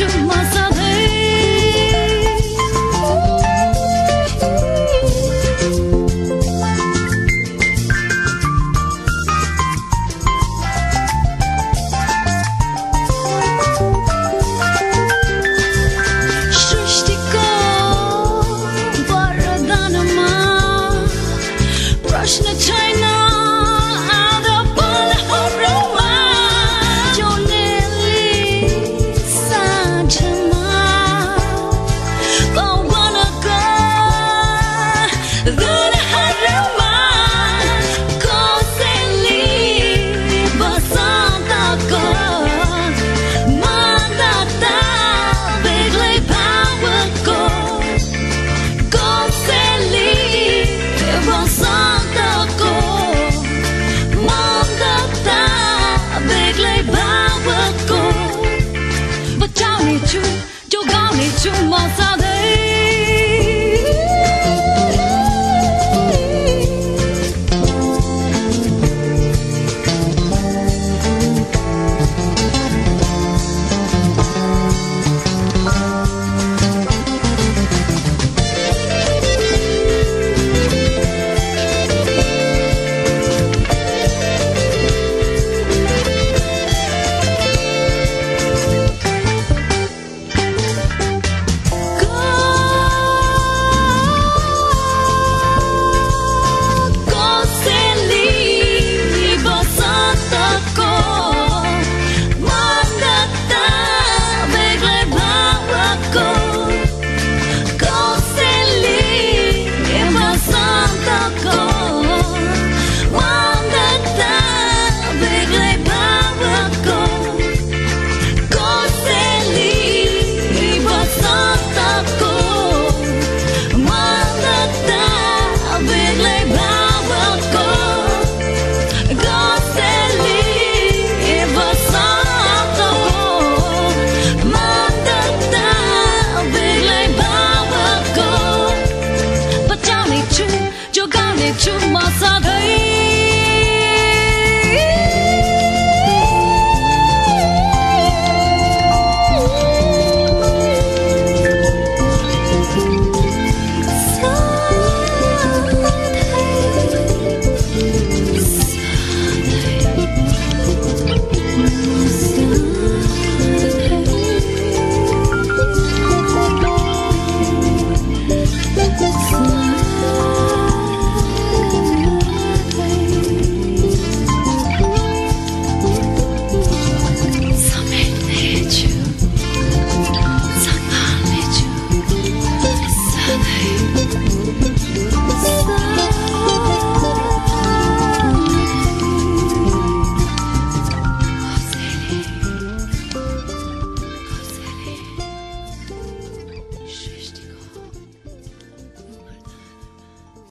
you must 就。